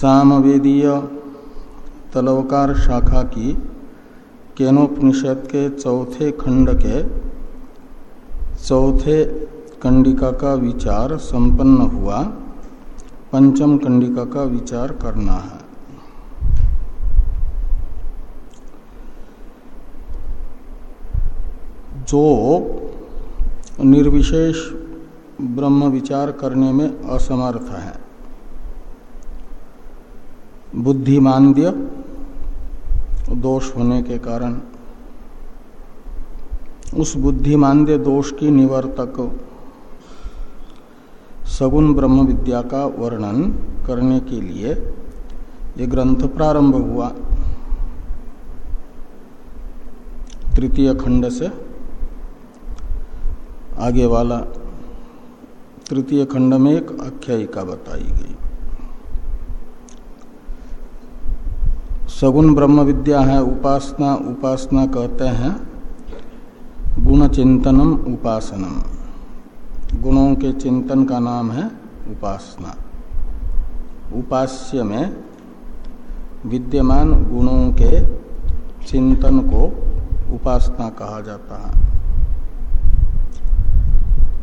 सामवेदीय तलवकार शाखा की केनोपनिषद के चौथे खंड के चौथे कंडिका का विचार संपन्न हुआ। पंचम कंडिका का विचार करना है। जो निर्विशेष ब्रह्म विचार करने में असमर्थ है। बुद्धिमांद्य दोष होने के कारण। उस बुद्धिमांद्य दोष की निवर्तक सगुण ब्रह्म विद्या का वर्णन करने के लिए ये ग्रंथ प्रारंभ हुआ। तृतीय खंड से आगे वाला तृतीय खंड में एक आख्यायिका बताई गई। सगुण ब्रह्म विद्या है, उपासना उपासना कहते हैं गुण चिंतनम उपासनम। गुणों के चिंतन का नाम है उपासना। उपास्य में विद्यमान गुणों के चिंतन को उपासना कहा जाता है।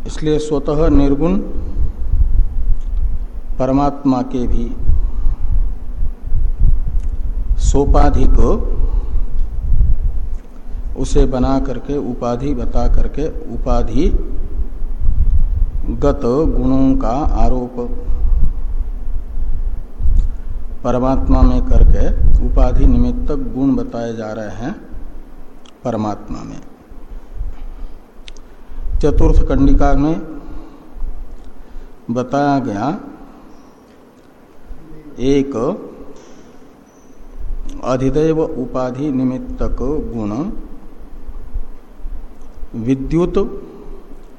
इसलिए स्वतः निर्गुण, परमात्मा के भी सोपाधिक, उसे बना करके, उपाधि बता करके, उपाधि गत गुणों का आरोप परमात्मा में करके उपाधि निमित्तक गुण बताए जा रहे हैं परमात्मा में। चतुर्थ कंडिका में बताया गया, एक अधिदैव उपाधि निमित्तक गुण। विद्युत,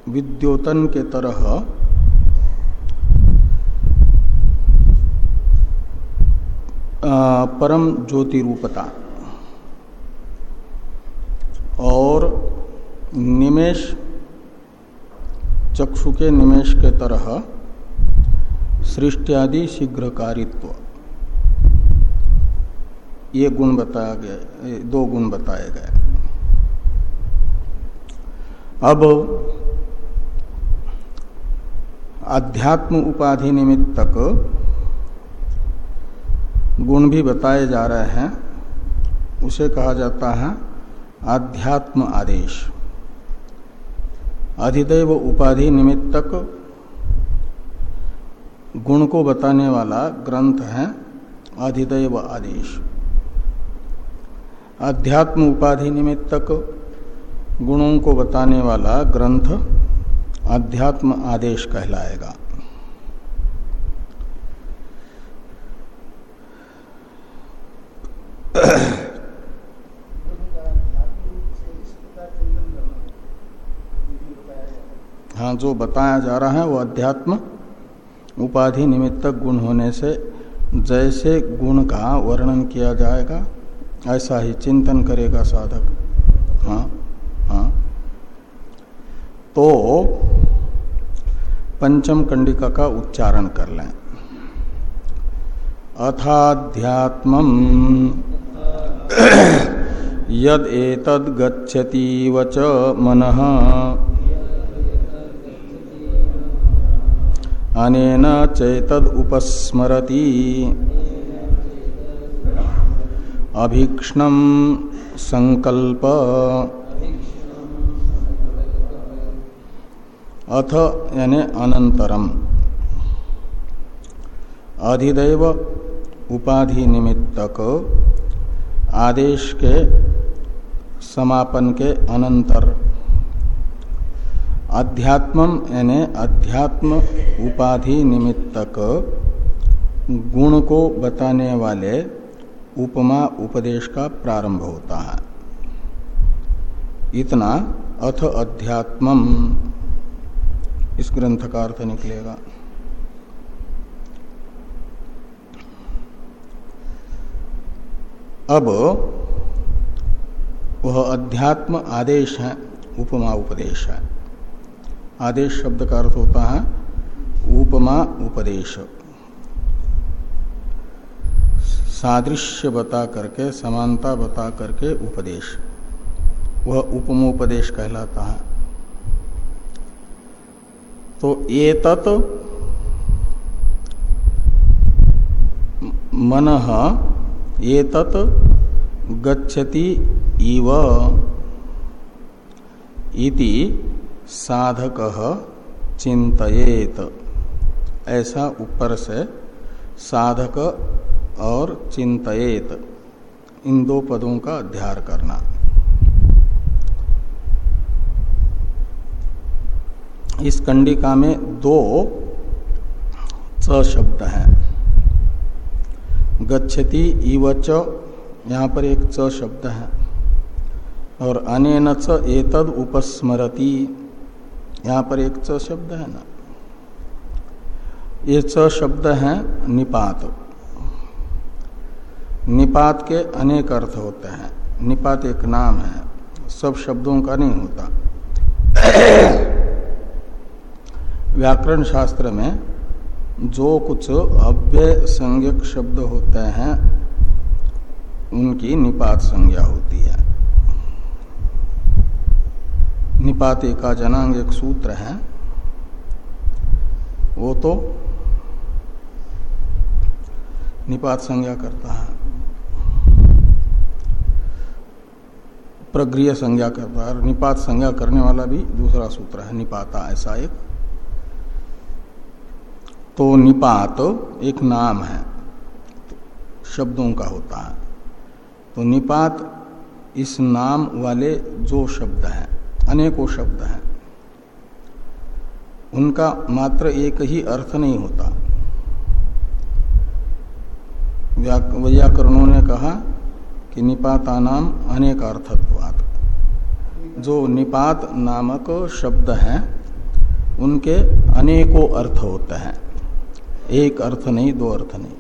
विद्योतन के तरह। परम ज्योति रूपता और निमेश, चक्षु के निमेश के तरह सृष्टि शीघ्रकारित्व। ये गुण बताया गया दो गुण बताए गए। अब अध्यात्म उपाधि निमित्तक गुण भी बताए जा रहे हैं, उसे कहा जाता है आध्यात्म आदेश। अधिदैव उपाधि निमित्तक गुण को बताने वाला ग्रंथ है अधिदैव आदेश। अध्यात्म उपाधि निमित्तक गुणों को बताने वाला ग्रंथ अध्यात्म आदेश कहलाएगा। हाँ जो बताया जा रहा है वो अध्यात्म उपाधि निमित्तक गुण होने से जैसे गुण का वर्णन किया जाएगा ऐसा ही चिंतन करेगा साधक। हाँ हाँ। तो पंचम कंडिका का उच्चारण कर लें। अथाध्यात्म यद एतद गच्छति वच मन। अनेन चैतद उपस्मरति अभीक्षण संकल्प। अथ यानी अनंतरम अधिदैव उपाधि निमित्तक आदेश के समापन के अनंतर अध्यात्मम यानी अध्यात्म उपाधि निमित्तक गुण को बताने वाले उपमा उपदेश का प्रारंभ होता है। इतना अथ अध्यात्मम। इस ग्रंथ का अर्थ निकलेगा। अब वह अध्यात्म आदेश है, उपमा उपदेश है। आदेश शब्द का अर्थ होता है, उपमा उपदेश। सादृश्य बता करके, समानता बता करके उपदेश। वह उपमोपदेश कहलाता है। तो ये तत् मन ये तत् गच्छति इव इति साधक चिंतयेत ऐसा ऊपर से साधक और चिंतित इन दो पदों का अध्यार करना। इस कंडिका में दो च शब्द हैं। गच्छति इवच यहाँ पर एक च शब्द है। और अनेन च एतद उपस्मरति, यहाँ पर एक च शब्द है ना। ये च शब्द है निपात। निपात के अनेक अर्थ होते हैं। निपात एक नाम है। सब शब्दों का नहीं होता। व्याकरण शास्त्र में जो कुछ अव्यय संज्ञक शब्द होते हैं, उनकी निपात संज्ञा होती है। निपात का जनांग एक सूत्र है। वो तो निपात संज्ञा करता है। प्रग्रिय संज्ञा करता है निपात संज्ञा करने वाला भी दूसरा सूत्र है, निपाता ऐसा एक। तो निपात एक नाम है, शब्दों का होता है। तो निपात इस नाम वाले जो शब्द हैं, अनेकों शब्द हैं, उनका मात्र एक ही अर्थ नहीं होता। व्याकरणों ने कहा कि निपाता नाम अनेक अर्थत्वात जो निपात नामक शब्द हैं, उनके अनेकों अर्थ होते हैं। एक अर्थ नहीं, दो अर्थ नहीं।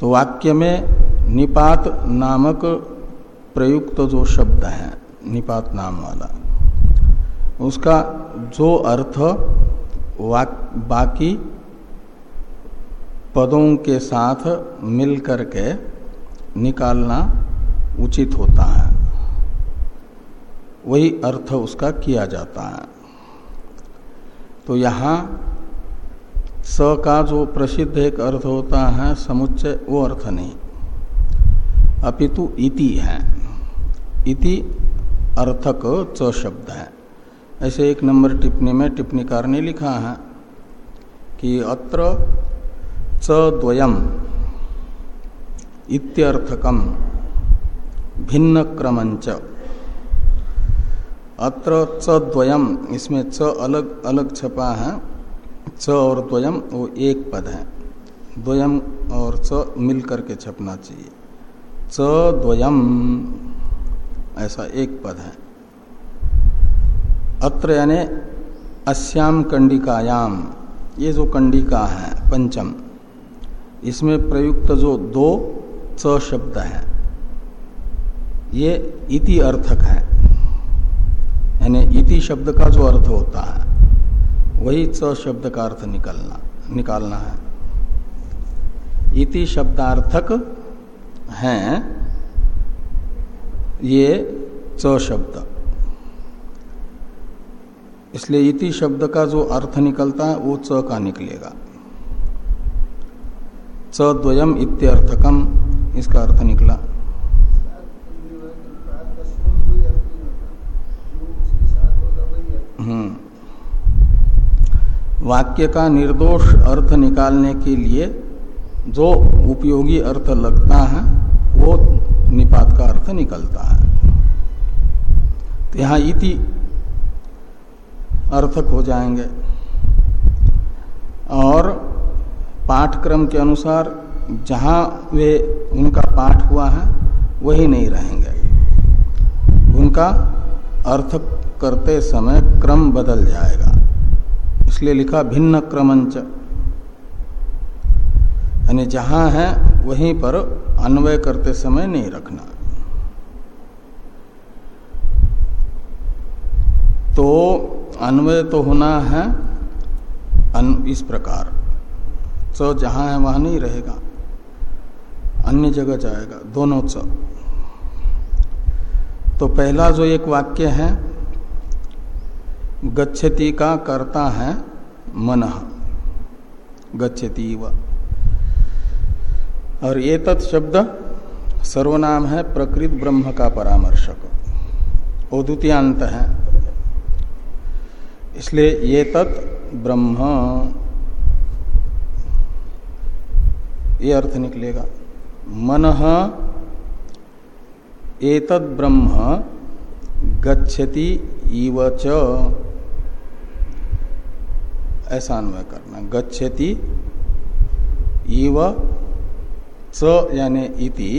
तो वाक्य में निपात नामक प्रयुक्त जो शब्द है, निपात नाम वाला, उसका जो अर्थ बाकी पदों के साथ मिलकर करके निकालना उचित होता है। वही अर्थ उसका किया जाता है। तो यहाँ स का जो प्रसिद्ध एक अर्थ होता है, समुच्चय, वो अर्थ नहीं। अपितु इति है। इति अर्थक च शब्द है। ऐसे एक नंबर टिप्पणी में टिप्पणीकार ने लिखा है कि अत्र च द्वयम इत्यर्थकम भिन्न क्रमंच अत्र च इसमें च अलग अलग छपा है। च और द्वयम, वो एक पद है। द्वयम और च मिल करके छपना चाहिए। च द्वयम, ऐसा एक पद है। अत्र यानी अस्याम कंडिकायाम ये जो कंडिका है, पंचम, इसमें प्रयुक्त जो दो च शब्द है। ये इति अर्थक है। यानी इति शब्द का जो अर्थ होता है, वही च शब्द का अर्थ निकलना, निकालना है। इति शब्दार्थक हैं, ये च शब्द। इसलिए इति शब्द का जो अर्थ निकलता है, वो च का निकलेगा। च द्वयम इत्यर्थकम इसका अर्थ निकला। हम्म। वाक्य का निर्दोष अर्थ निकालने के लिए जो उपयोगी अर्थ लगता है, वो निपात का अर्थ निकलता है। तो यहाँ इति अर्थक हो जाएँगे। और पाठक्रम के अनुसार जहाँ वे उनका पाठ हुआ है, वही नहीं रहेंगे। उनका अर्थ करते समय क्रम बदल जाएगा। इसलिए लिखा भिन्न क्रमंच। यानी जहाँ है, वहीं पर अन्वय करते समय नहीं रखना। तो अन्वय तो होना है इस प्रकार। तो जहाँ है, वहाँ नहीं रहेगा। अन्य जगह जाएगा, दोनों च। तो पहला जो एक वाक्य है, गच्छति का करता है मन। गच्छति व। और ये शब्द सर्वनाम है प्रकृत ब्रह्म का परामर्शक। वो द्वितीयांत है। इसलिए ये तत् ब्रह्म। ये अर्थ निकलेगा। मन एतद ब्रह्म गच्छति इव ऐसा अन्वय करना। गच्छति इव च यानी इति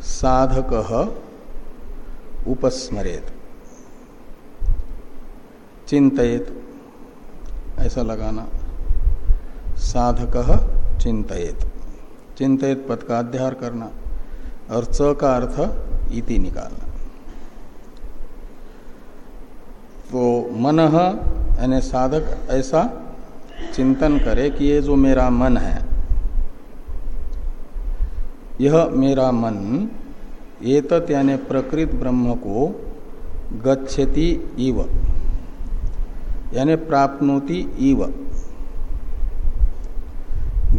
साधक उपस्मरेत। चिंतित ऐसा लगाना। साधक चिंतित चिंतित पद का अध्यार करना और च का अर्थ इति निकालना। तो मन यानी साधक ऐसा चिंतन करे कि ये जो मेरा मन है, यह मेरा मन एतत यानी प्रकृत ब्रह्म को गच्छति इव, यानी प्राप्नोति इव।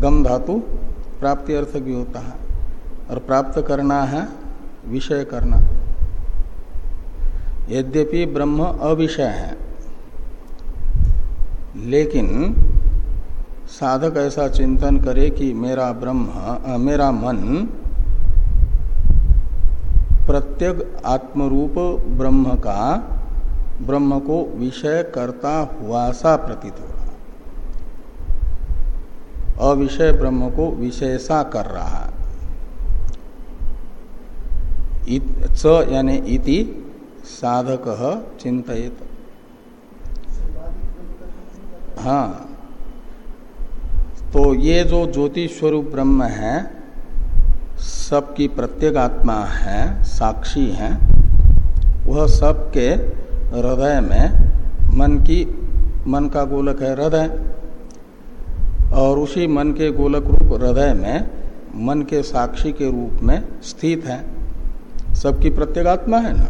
गम धातु प्राप्ति अर्थ भी होता है। और प्राप्त करना है, विषय करना। यद्यपि ब्रह्म अविषय है, लेकिन साधक ऐसा चिंतन करे कि मेरा ब्रह्म मेरा मन प्रत्येक आत्मरूप ब्रह्म का, ब्रह्म को विषय करता हुआ सा प्रतीत हो। अविषय ब्रह्म को विशेषा कर रहा है। च यानी इति साधक चिंतित हाँ। तो ये जो ज्योति स्वरूप ब्रह्म है, सबकी प्रत्येक आत्मा है, साक्षी है, वह सबके हृदय में मन की, मन का गोलक है, हृदय। और उसी मन के गोलक रूप हृदय में, मन के साक्षी के रूप में स्थित है। सबकी प्रत्येगात्मा है ना?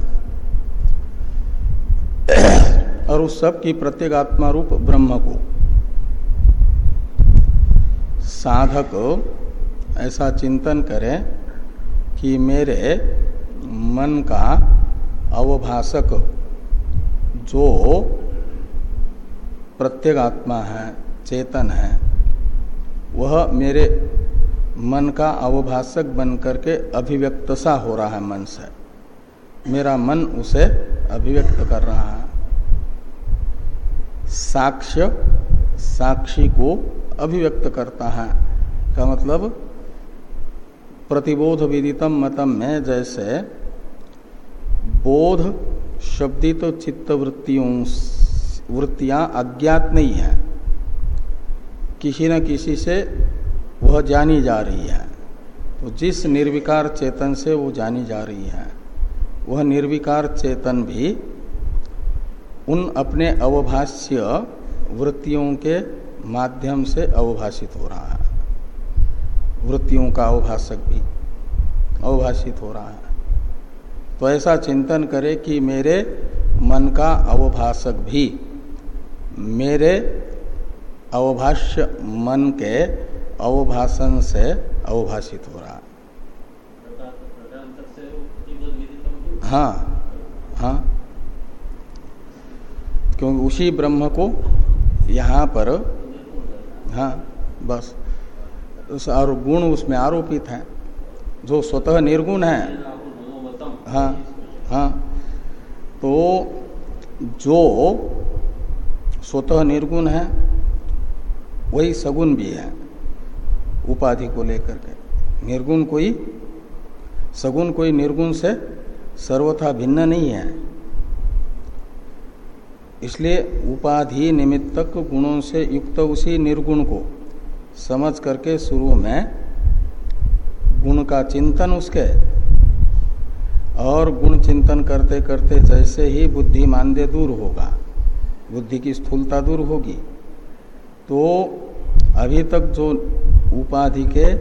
और उस सब की प्रत्येगात्मा रूप ब्रह्म को। साधक ऐसा चिंतन करे कि मेरे मन का अवभाषक जो प्रत्येगात्मा है, चेतन है वह मेरे मन का अवभाषक बन करके अभिव्यक्त सा हो रहा है मन से। मेरा मन उसे अभिव्यक्त कर रहा है। साक्ष्य, साक्षी को अभिव्यक्त करता है। का मतलब प्रतिबोध विदितम मतम में जैसे बोध शब्दित चित्त वृत्तियों वृत्तियाँ अज्ञात नहीं है। किसी न किसी से वह जानी जा रही है। तो जिस निर्विकार चेतन से वो जानी जा रही है, वह निर्विकार चेतन भी उन अपने अवभाष्य वृत्तियों के माध्यम से अवभाषित हो रहा है। वृत्तियों का अवभाषक भी अवभाषित हो रहा है। तो ऐसा चिंतन करे कि मेरे मन का अवभाषक भी मेरे अवभाष्य मन के अवभाषण से अवभाषित हो रहा। हाँ हाँ। क्योंकि उसी ब्रह्म को यहाँ पर हाँ बस। उस और गुण उसमें आरोपित है। जो स्वतः निर्गुण है। हाँ हाँ। तो जो स्वतः निर्गुण है वही सगुण भी है, उपाधि को लेकर के। निर्गुण कोई, सगुण कोई निर्गुण से सर्वथा भिन्न नहीं है। इसलिए उपाधि निमित्तक गुणों से युक्त उसी निर्गुण को समझ करके शुरू में गुण का चिंतन उसके, और गुण चिंतन करते करते जैसे ही बुद्धि मानदे दूर होगा, बुद्धि की स्थूलता दूर होगी। तो अभी तक जो उपाधि के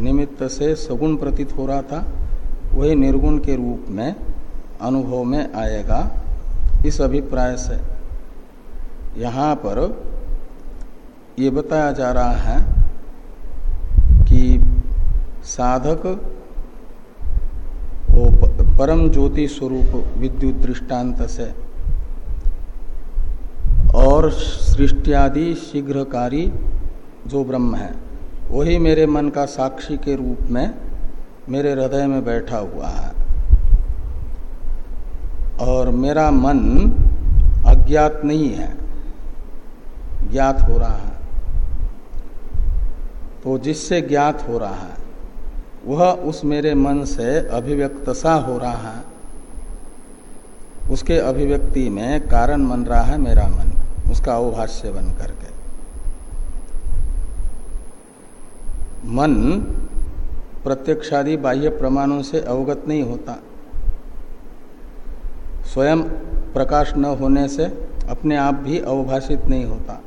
निमित्त से सगुण प्रतीत हो रहा था, वही निर्गुण के रूप में, अनुभव में आएगा इस अभिप्राय से। यहाँ पर ये बताया जा रहा है कि साधक परम ज्योति स्वरूप विद्युत दृष्टांत से और सृष्टियादि शीघ्रकारी जो ब्रह्म है, वही मेरे मन का साक्षी के रूप में मेरे हृदय में बैठा हुआ है। और मेरा मन अज्ञात नहीं है, ज्ञात हो रहा है। तो जिससे ज्ञात हो रहा है, वह उस मेरे मन से अभिव्यक्त सा हो रहा है। उसके अभिव्यक्ति में कारण बन रहा है मेरा मन। उसका अवभाष्य बन करके मन प्रत्यक्षादि बाह्य प्रमाणों से अवगत नहीं होता। स्वयं प्रकाश न होने से अपने आप भी अवभाषित नहीं होता।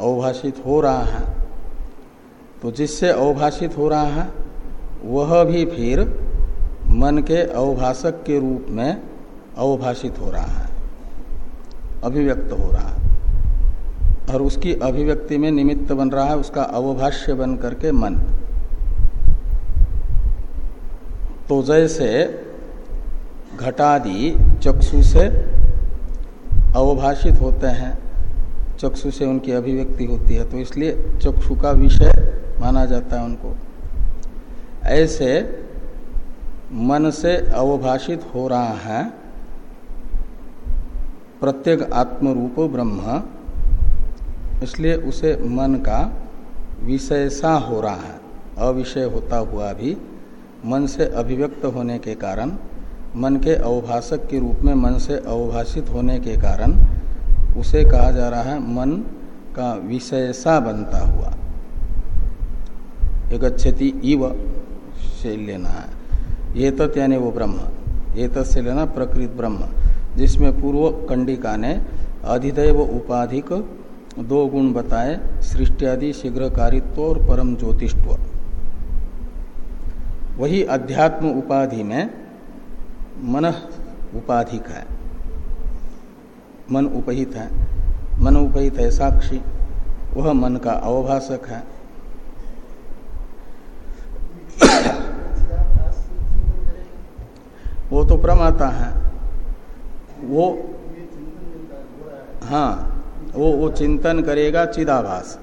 अवभाषित हो रहा है। तो जिससे अवभाषित हो रहा है, वह भी फिर मन के अवभाषक के रूप में अवभाषित हो रहा है। अभिव्यक्त हो रहा है। और उसकी अभिव्यक्ति में निमित्त बन रहा है, उसका अवभाष्य बन करके मन। तो जैसे घटादि चक्षु से अवभाषित होते हैं, चक्षु से उनकी अभिव्यक्ति होती है तो इसलिए चक्षु का विषय माना जाता है उनको। ऐसे मन से अवभाषित हो रहा है, प्रत्येक आत्मरूप ब्रह्म इसलिए उसे मन का विषय सा हो रहा है। अविषय होता हुआ भी मन से अभिव्यक्त होने के कारण, मन के अवभाषक के रूप में मन से अवभाषित होने के कारण उसे कहा जा रहा है मन का विषय सा बनता हुआ। गच्छति इव से लेना है। ये तत् यानी वो ब्रह्म। ये तत् से लेना प्रकृत ब्रह्म, जिसमें पूर्व कंडिका ने अधिदैव उपाधिक दो गुण बताए सृष्टि आदि शीघ्रकारित्व और परम ज्योतिष्व वही अध्यात्म उपाधि में मन उपाधिक है। मन उपहित है। मन उपहित है साक्षी। वह मन का अवभाषक है। वो तो प्रमाता है। वो हाँ। वो वो चिंतन करेगा चिदाभास।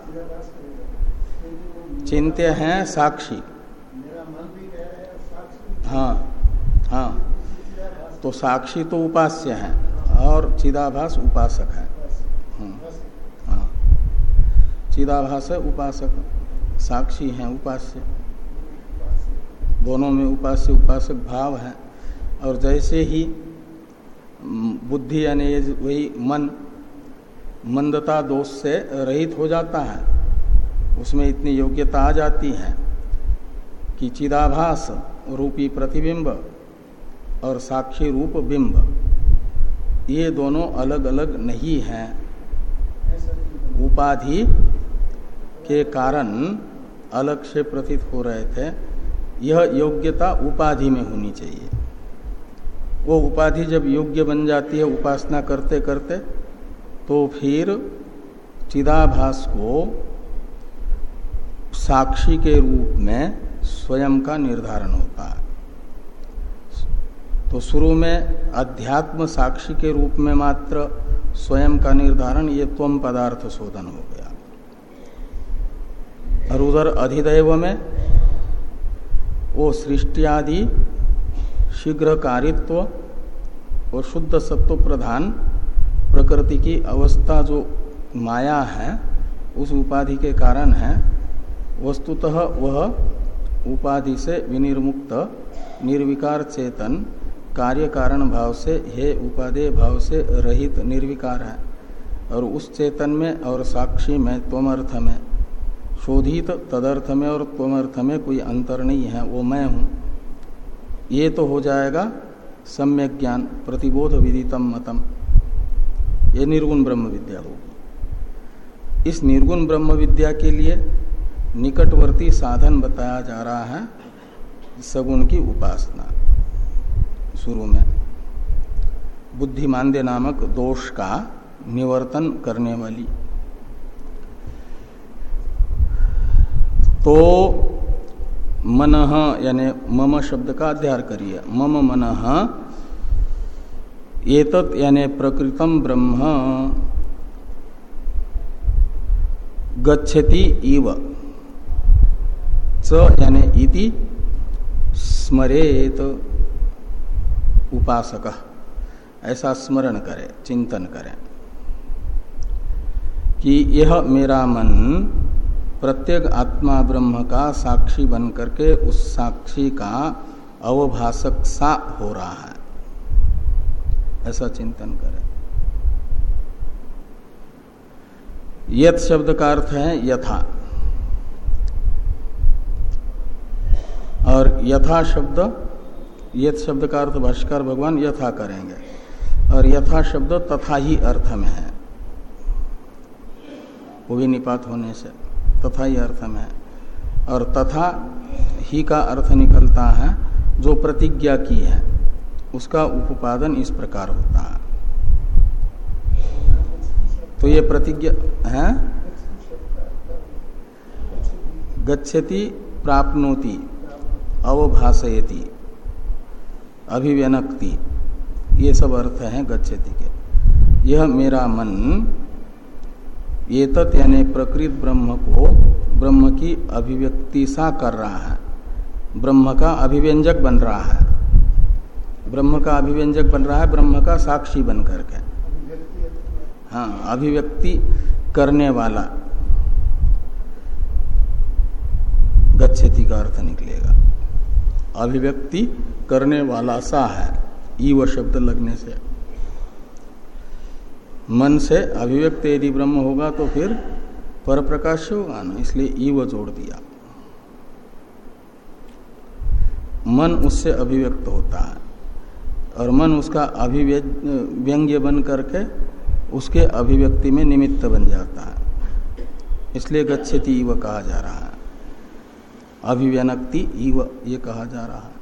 चिंत्य है साक्षी। हाँ हाँ। तो साक्षी तो उपास्य है और चिदाभास उपासक है। हम्म, हाँ। चिदाभास है उपासक साक्षी है उपास्य। दोनों में उपास्य उपासक भाव है। और जैसे ही बुद्धि यानी वही मन मंदता दोष से रहित हो जाता है, उसमें इतनी योग्यता आ जाती है कि चिदाभास रूपी प्रतिबिंब और साक्षी रूप बिंब, ये दोनों अलग अलग नहीं हैं। उपाधि के कारण अलग से प्रतीत हो रहे थे, यह योग्यता उपाधि में होनी चाहिए। वो उपाधि जब योग्य बन जाती है, उपासना करते करते तो फिर चिदाभास को साक्षी के रूप में स्वयं का निर्धारण होता है। तो शुरू में अध्यात्म साक्षी के रूप में मात्र स्वयं का निर्धारण, ये त्वम पदार्थ शोधन हो गया। और उधर अधिदैव में वो सृष्टि आदि शीघ्र कारित्व और शुद्ध सत्व प्रधान प्रकृति की अवस्था जो माया है, उस उपाधि के कारण है, वस्तुतः वह उपाधि से विनिर्मुक्त, निर्विकार चेतन, कार्य कारण भाव से, हे उपादेय भाव से रहित निर्विकार है। और उस चेतन में और साक्षी में, त्वमर्थ में, शोधित तदर्थ में और त्वमर्थ में कोई अंतर नहीं है, वो मैं हूँ। ये तो हो जाएगा सम्यक ज्ञान, प्रतिबोध विदितम मतम। ये निर्गुण ब्रह्म विद्या होगी इस निर्गुण ब्रह्म विद्या के लिए निकटवर्ती साधन बताया जा रहा है सगुण की उपासना। शुरू में बुद्धिमांद्य नामक दोष का निवर्तन करने वाली। तो मन यानी मम शब्द का अध्यार करिए। मम मन एतत् यानी प्रकृतम ब्रह्म। गच्छति इव। च यानी इति स्मरेत उपासक। ऐसा स्मरण करे, चिंतन करें। कि यह मेरा मन प्रत्येक आत्मा ब्रह्म का साक्षी बन करके उस साक्षी का अवभाषक सा हो रहा है। ऐसा चिंतन करें। यथ शब्द का अर्थ है यथा। और यथा शब्द यथ शब्द का अर्थ भाष्कर भगवान यथा करेंगे। और यथा शब्द तथा ही अर्थ में है। वो भी निपात होने से तथा ही अर्थ में है। और तथा ही का अर्थ निकलता है जो प्रतिज्ञा की है। उसका उपादन इस प्रकार होता है। तो ये प्रतिज्ञा, है? गच्छति प्राप्नोति, अवभाषयति, अभिव्यनक्ति। ये सब अर्थ हैं गच्छति के। यह मेरा मन ये तत् यानी प्रकृत ब्रह्म को ब्रह्म की अभिव्यक्ति सा कर रहा है। ब्रह्म का अभिव्यंजक बन रहा है। ब्रह्म का अभिव्यंजक बन रहा है, ब्रह्म का साक्षी बन करके। हाँ अभिव्यक्ति करने वाला गच्छति का अर्थ निकलेगा। अभिव्यक्ति करने वाला सा है ईव शब्द लगने से। मन से अभिव्यक्त यदि ब्रह्म होगा तो फिर पर प्रकाश होगा ना, इसलिए ईव जोड़ दिया। मन उससे अभिव्यक्त होता है। और मन उसका अभिव्यंग्य बन करके उसके अभिव्यक्ति में निमित्त बन जाता है। इसलिए गच्छति इव कहा जा रहा है। अभिव्यनक्ति इव ये कहा जा रहा है।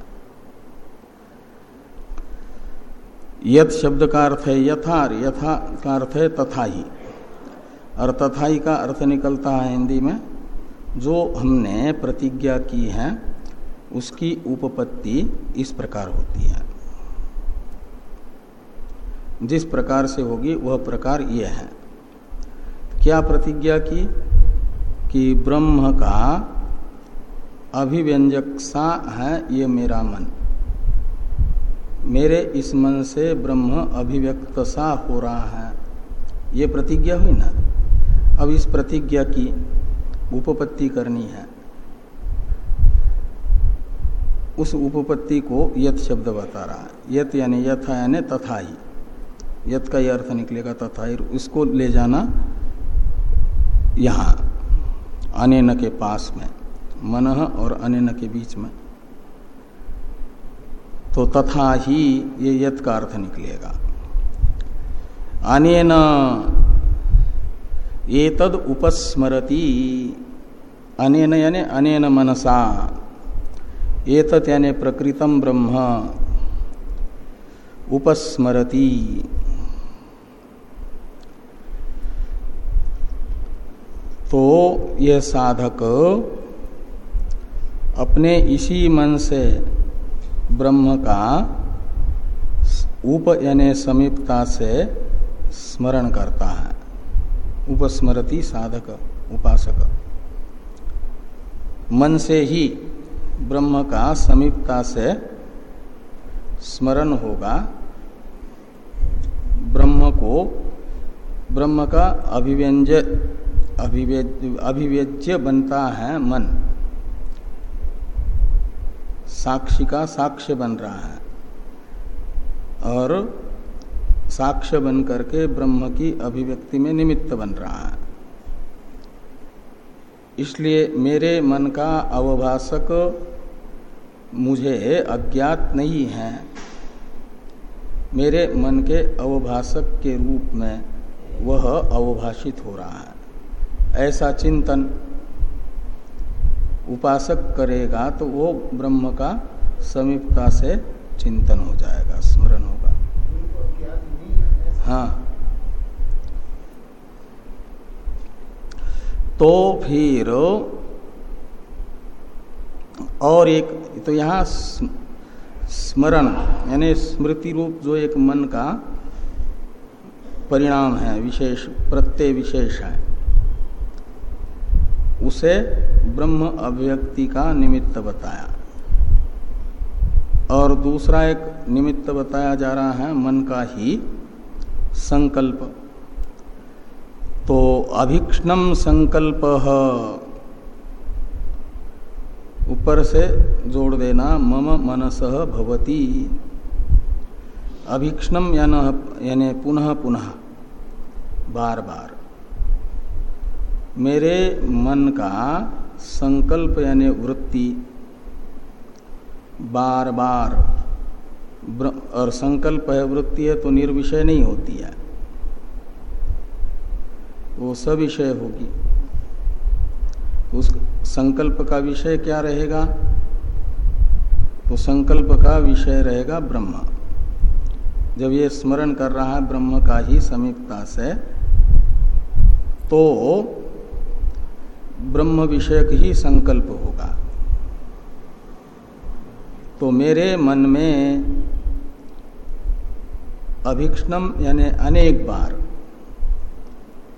यथ शब्द का अर्थ है यथा यथा का अर्थ है तथा ही और तथा ही का अर्थ निकलता है हिंदी में, जो हमने प्रतिज्ञा की है, उसकी उपपत्ति इस प्रकार होती है। जिस प्रकार से होगी, वह प्रकार यह है। क्या प्रतिज्ञा की? कि ब्रह्म का अभिव्यंजक सा है, ये मेरा मन। मेरे इस मन से ब्रह्म अभिव्यक्त सा हो रहा है। ये प्रतिज्ञा हुई ना? अब इस प्रतिज्ञा की उपपत्ति करनी है। उस उपपत्ति को यथ शब्द बता रहा है। यथ यानी यथा यानी तथा ही। यथ का यह अर्थ निकलेगा तथा उसको ले जाना यहाँ, अनेन के पास में, मन और अनेन के बीच में। तो तथा ही ये यत का अर्थ निकलेगा। अनेन, एतद उपस्मरति, अनेन यानी अनेन मनसा एतत यानी प्रकृतम ब्रह्म, उपस्मरति। तो यह साधक अपने इसी मन से ब्रह्म का उप यानी समीपता से स्मरण करता है। उपस्मृति साधक, उपासक। मन से ही ब्रह्म का समीपता से स्मरण होगा। ब्रह्म को ब्रह्म का अभिव्यंज अभिव्यज्य बनता है मन। साक्षी का साक्ष्य बन रहा है। और साक्ष्य बन करके ब्रह्म की अभिव्यक्ति में निमित्त बन रहा है। इसलिए मेरे मन का अवभाषक मुझे अज्ञात नहीं है। मेरे मन के अवभाषक के रूप में वह अवभाषित हो रहा है। ऐसा चिंतन उपासक करेगा तो वो ब्रह्म का समीपता से चिंतन हो जाएगा, स्मरण होगा। हाँ। तो फिर और एक तो यहाँ स्मरण, यानी स्मृति रूप जो एक मन का परिणाम है, विशेष, प्रत्यय विशेष है। उसे ब्रह्म अभिव्यक्ति का निमित्त बताया। और दूसरा एक निमित्त बताया जा रहा है, मन का ही संकल्प। तो अभिक्षणम संकल्प ऊपर से जोड़ देना, मम मनस भवती। अभिक्षणम यानी पुनः पुनः, बार बार। मेरे मन का संकल्प यानी वृत्ति बार बार और संकल्प है, वृत्ति है तो निर्विषय नहीं होती है। वो सविषय होगी। उस संकल्प का विषय क्या रहेगा? तो संकल्प का विषय रहेगा ब्रह्म। जब ये स्मरण कर रहा है ब्रह्म का ही समीपता से तो ब्रह्म विषयक ही संकल्प होगा। तो मेरे मन में अभिक्षणम यानी अनेक बार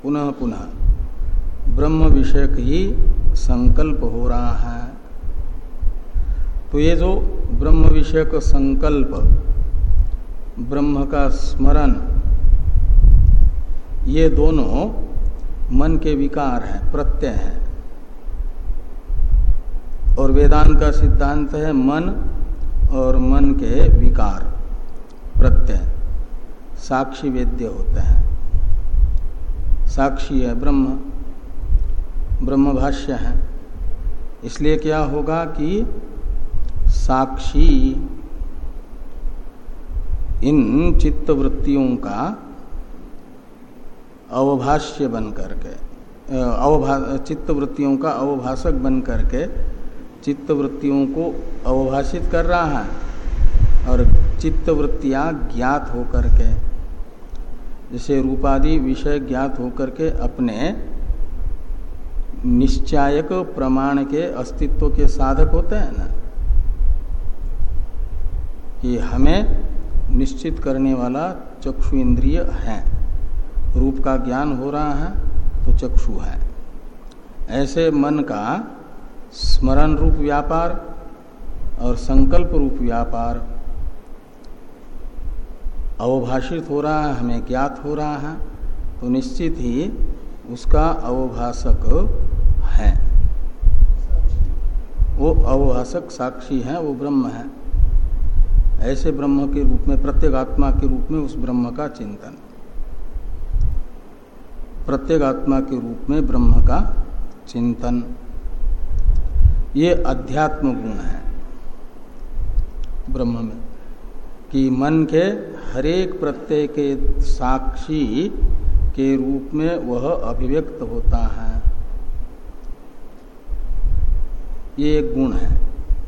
पुनः पुनः ब्रह्म विषयक ही संकल्प हो रहा है। तो ये जो ब्रह्म विषयक संकल्प, ब्रह्म का स्मरण, ये दोनों मन के विकार हैं, प्रत्यय हैं। और वेदांत का सिद्धांत है मन और मन के विकार, प्रत्यय। साक्षी वेद्य होते हैं। साक्षी है ब्रह्म। ब्रह्म भाष्य है। इसलिए क्या होगा कि साक्षी इन चित्त वृत्तियों का अवभाष्य बन करके अवभा चित्त वृत्तियों का अवभाषक बन करके चित्त वृत्तियों को अवभाषित कर रहा है और चित्त वृत्तियाँ ज्ञात होकर के, जैसे रूपादि विषय ज्ञात होकर के अपने निश्चायक प्रमाण के अस्तित्व के साधक होते हैं ना? कि हमें निश्चित करने वाला चक्षु इंद्रिय है। रूप का ज्ञान हो रहा है तो चक्षु है। ऐसे मन का स्मरण रूप व्यापार और संकल्प रूप व्यापार। अवभाषित हो रहा है, हमें ज्ञात हो रहा है तो निश्चित ही उसका अवभाषक है। वो अवभाषक साक्षी है, वो ब्रह्म है। ऐसे ब्रह्म के रूप में, प्रत्येक आत्मा के रूप में उस ब्रह्म का चिंतन। प्रत्येक आत्मा के रूप में ब्रह्म का चिंतन। ये अध्यात्म गुण है। ब्रह्म में, कि मन के हरेक प्रत्यय के साक्षी के रूप में वह अभिव्यक्त होता है। ये एक गुण है,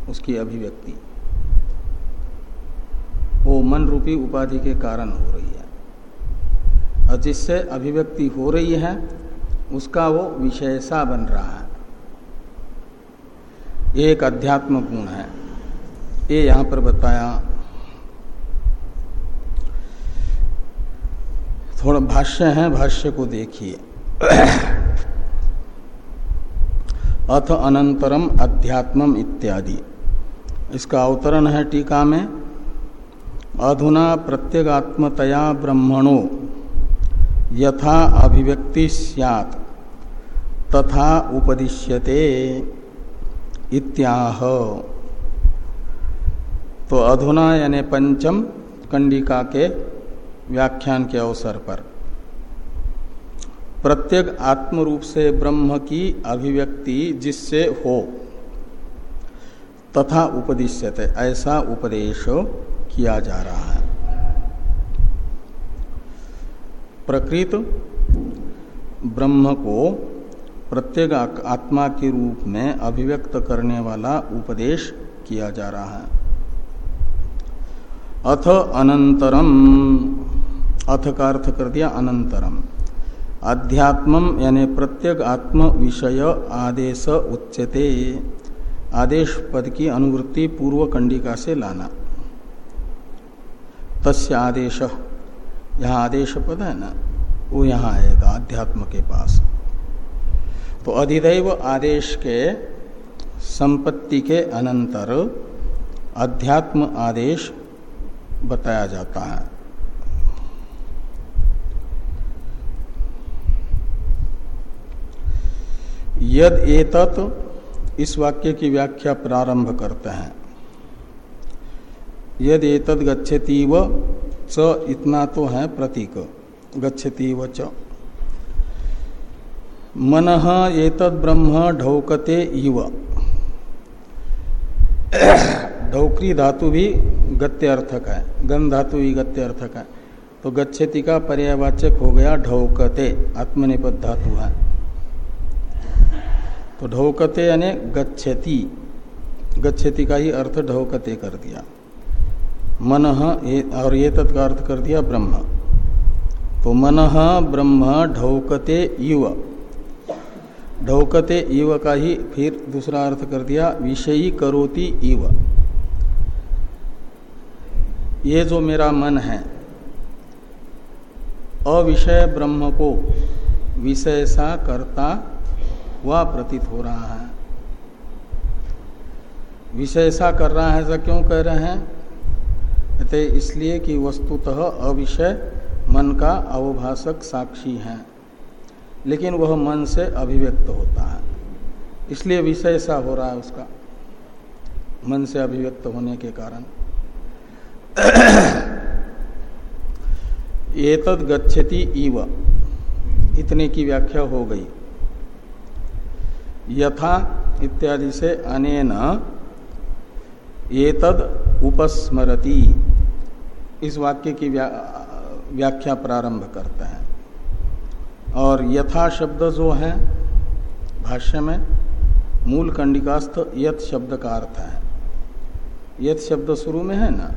उसकी अभिव्यक्ति। वो मन रूपी उपाधि के कारण हो रही है। और जिससे अभिव्यक्ति हो रही है, उसका वो विषयसा बन रहा है। ये एक अध्यात्म गुण है। ये यहाँ पर बताया। थोड़ा भाष्य है, भाष्य को देखिए। अथ अनंतरम अध्यात्मम इत्यादि। इसका अवतरण है टीका में। अधुना प्रत्यगात्मतया ब्रह्मणो। यथा अभिव्यक्ति सैत तथा उपदिश्यते। इत्याह। तो अधुना यानी पंचम कंडिका के व्याख्यान के अवसर पर। प्रत्येक आत्म रूप से ब्रह्म की अभिव्यक्ति जिससे हो, तथा उपदिश्यते, ऐसा उपदेश किया जा रहा है। प्रकृत ब्रह्म को प्रत्येक आत्मा के रूप में अभिव्यक्त करने वाला उपदेश किया जा रहा है। अथ अनंतरम। अथ का अर्थ कर दिया अनंतरम। अध्यात्मम यानी प्रत्येक आत्म विषय आदेश उच्चते आदेश पद की अनुवृत्ति पूर्व कंडिका से लाना। तस्य आदेश। यहाँ आदेश पद है ना? वो यहाँ आएगा अध्यात्म के पास। तो अधिदैव आदेश के संपत्ति के अनंतर अध्यात्म आदेश बताया जाता है। यद एतत, इस वाक्य की व्याख्या प्रारंभ करते हैं। यद एतद गच्छती व च इतना तो है प्रतीक। गच्छती व च। मन एतद ब्रह्म ढौकते इव। ढौकरी धातु भी गत्य अर्थक है गन धातु भी गत्य अर्थक है। तो गच्छति का पर्यावाचक हो गया ढौकते आत्मनिपद धातु है। तो ढौकते यानी गच्छति गच्छति का ही अर्थ ढौकते कर दिया। मन और ये तत्का अर्थ कर दिया ब्रह्म। तो मन ब्रह्म ढौकते युव ढौकते इव का ही फिर दूसरा अर्थ कर दिया, विषयी करोति इव। ये जो मेरा मन है, अविषय ब्रह्म को विषय सा करता वह प्रतीत हो रहा है। विषय सा कर रहा है, ऐसा क्यों कह रहे हैं? इसलिए कि वस्तुतः अविषय मन का अवभाषक साक्षी है। लेकिन वह मन से अभिव्यक्त होता है। इसलिए विषय सा हो रहा है उसका। मन से अभिव्यक्त होने के कारण। एतद गच्छति इव। इतने की व्याख्या हो गई। यथा इत्यादि से अनेन एतद उपस्मरति। इस वाक्य की व्या, व्याख्या प्रारंभ करते हैं। और यथा शब्द जो है, भाष्य में, मूल कंडिकास्थ यथ शब्द का अर्थ है। यथ शब्द शुरू में है ना,